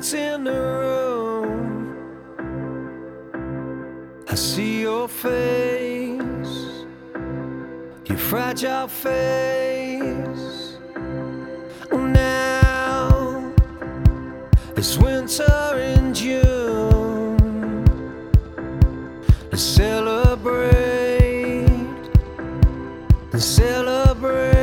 It's in the room. I see your face, your fragile face. Now it's winter in June. Let's celebrate and celebrate.